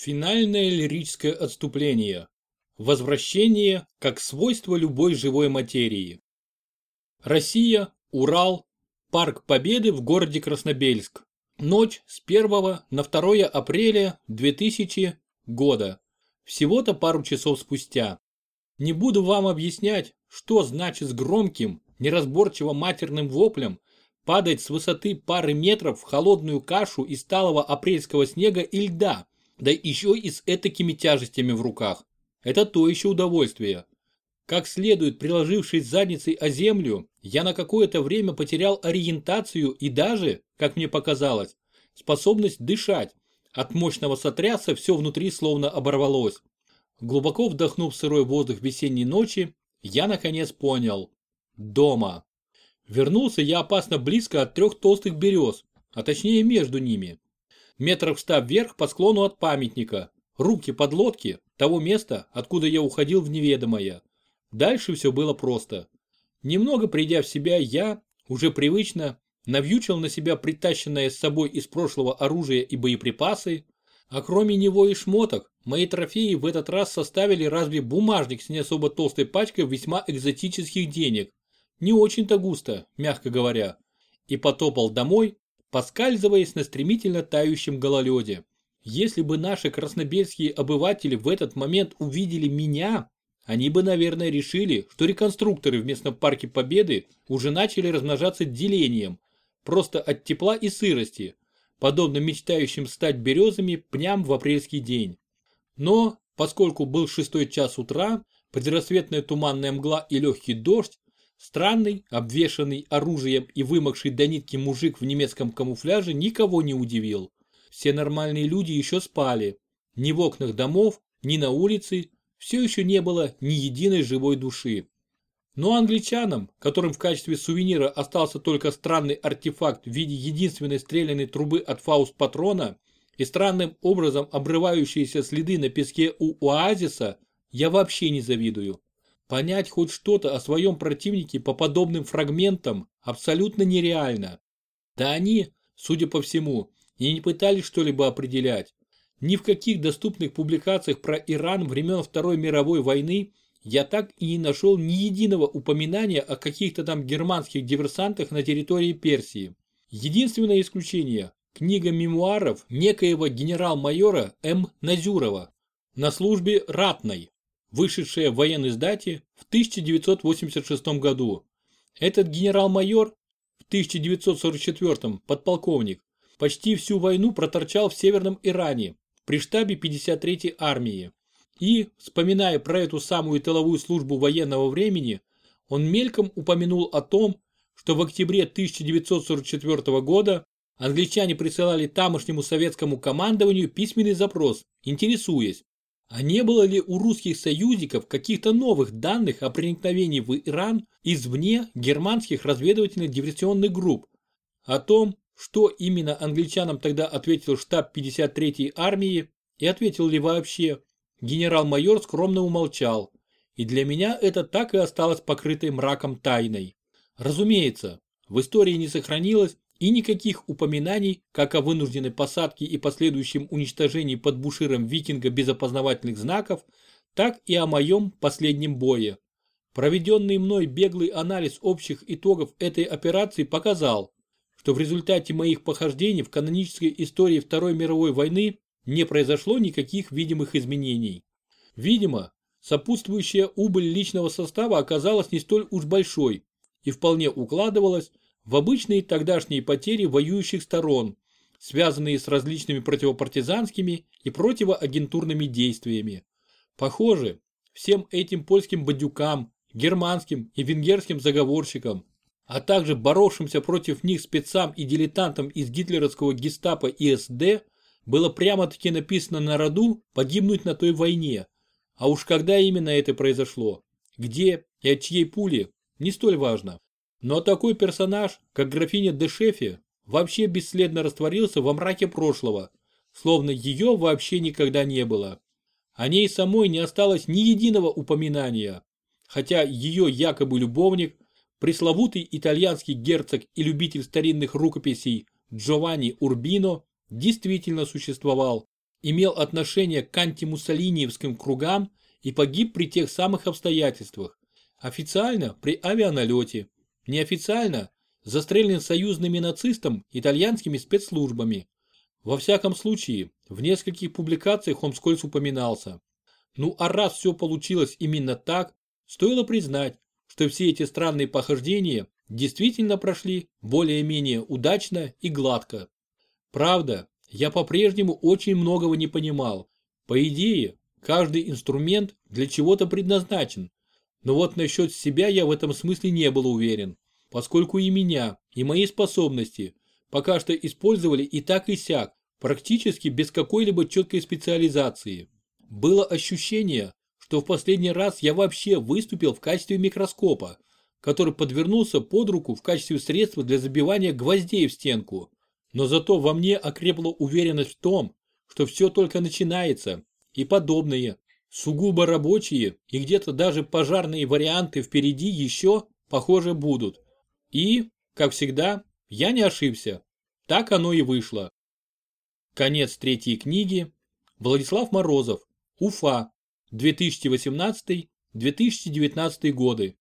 Финальное лирическое отступление. Возвращение как свойство любой живой материи. Россия, Урал, Парк Победы в городе Краснобельск. Ночь с 1 на 2 апреля 2000 года. Всего-то пару часов спустя. Не буду вам объяснять, что значит с громким, неразборчиво матерным воплем падать с высоты пары метров в холодную кашу из талого апрельского снега и льда, да еще и с этакими тяжестями в руках. Это то еще удовольствие. Как следует приложившись задницей о землю, я на какое-то время потерял ориентацию и даже, как мне показалось, способность дышать. От мощного сотряса все внутри словно оборвалось. Глубоко вдохнув сырой воздух весенней ночи, я наконец понял. Дома. Вернулся я опасно близко от трех толстых берез, а точнее между ними. Метров ста вверх по склону от памятника, руки под лодки, того места, откуда я уходил в неведомое. Дальше все было просто. Немного придя в себя, я, уже привычно, навьючил на себя притащенное с собой из прошлого оружие и боеприпасы, а кроме него и шмоток, мои трофеи в этот раз составили разве бумажник с не особо толстой пачкой весьма экзотических денег. Не очень-то густо, мягко говоря. И потопал домой, поскальзываясь на стремительно тающем гололеде. Если бы наши краснобельские обыватели в этот момент увидели меня, они бы, наверное, решили, что реконструкторы в местном парке Победы уже начали размножаться делением, просто от тепла и сырости, подобно мечтающим стать березами пням в апрельский день. Но, поскольку был шестой час утра, предрассветная туманная мгла и легкий дождь, странный, обвешанный оружием и вымокший до нитки мужик в немецком камуфляже никого не удивил. Все нормальные люди еще спали. Ни в окнах домов, ни на улице все еще не было ни единой живой души. Но англичанам, которым в качестве сувенира остался только странный артефакт в виде единственной стрелянной трубы от фауст-патрона и странным образом обрывающиеся следы на песке у оазиса, я вообще не завидую. Понять хоть что-то о своем противнике по подобным фрагментам абсолютно нереально. Да они, судя по всему, и не пытались что-либо определять. Ни в каких доступных публикациях про Иран времен Второй мировой войны я так и не нашел ни единого упоминания о каких-то там германских диверсантах на территории Персии. Единственное исключение – книга мемуаров некоего генерал-майора М. Назюрова на службе ратной, вышедшая в военной издате в 1986 году. Этот генерал-майор в 1944 подполковник почти всю войну проторчал в Северном Иране при штабе 53-й армии. И, вспоминая про эту самую тыловую службу военного времени, он мельком упомянул о том, что в октябре 1944 года англичане присылали тамошнему советскому командованию письменный запрос, интересуясь, а не было ли у русских союзников каких-то новых данных о проникновении в Иран извне германских разведывательно-диверсионных групп, о том, что именно англичанам тогда ответил штаб 53-й армии и ответил ли вообще, генерал-майор скромно умолчал. И для меня это так и осталось покрытой мраком тайной. Разумеется, в истории не сохранилось и никаких упоминаний как о вынужденной посадке и последующем уничтожении под буширом викинга без опознавательных знаков, так и о моем последнем бое. Проведенный мной беглый анализ общих итогов этой операции показал, что в результате моих похождений в канонической истории Второй мировой войны не произошло никаких видимых изменений. Видимо, сопутствующая убыль личного состава оказалась не столь уж большой и вполне укладывалась в обычные тогдашние потери воюющих сторон, связанные с различными противопартизанскими и противоагентурными действиями. Похоже, всем этим польским бандюкам, германским и венгерским заговорщикам а также боровшимся против них спецам и дилетантам из гитлеровского гестапо и СД, было прямо-таки написано на роду погибнуть на той войне. А уж когда именно это произошло, где и от чьей пули, не столь важно. Но такой персонаж, как графиня де Шефи, вообще бесследно растворился во мраке прошлого, словно ее вообще никогда не было. О ней самой не осталось ни единого упоминания, хотя ее якобы любовник – пресловутый итальянский герцог и любитель старинных рукописей Джованни Урбино действительно существовал имел отношение к антимуссолиниевским кругам и погиб при тех самых обстоятельствах. Официально при авианалете, неофициально застрелен союзными нацистом итальянскими спецслужбами. Во всяком случае, в нескольких публикациях он вскользь упоминался. Ну а раз все получилось именно так, стоило признать, что все эти странные похождения действительно прошли более-менее удачно и гладко. Правда, я по-прежнему очень многого не понимал. По идее, каждый инструмент для чего-то предназначен. Но вот насчет себя я в этом смысле не был уверен, поскольку и меня, и мои способности пока что использовали и так и сяк, практически без какой-либо четкой специализации. Было ощущение, что в последний раз я вообще выступил в качестве микроскопа, который подвернулся под руку в качестве средства для забивания гвоздей в стенку. Но зато во мне окрепла уверенность в том, что все только начинается, и подобные, сугубо рабочие и где-то даже пожарные варианты впереди еще, похоже, будут. И, как всегда, я не ошибся. Так оно и вышло. Конец третьей книги. Владислав Морозов. Уфа. 2018-2019 годы.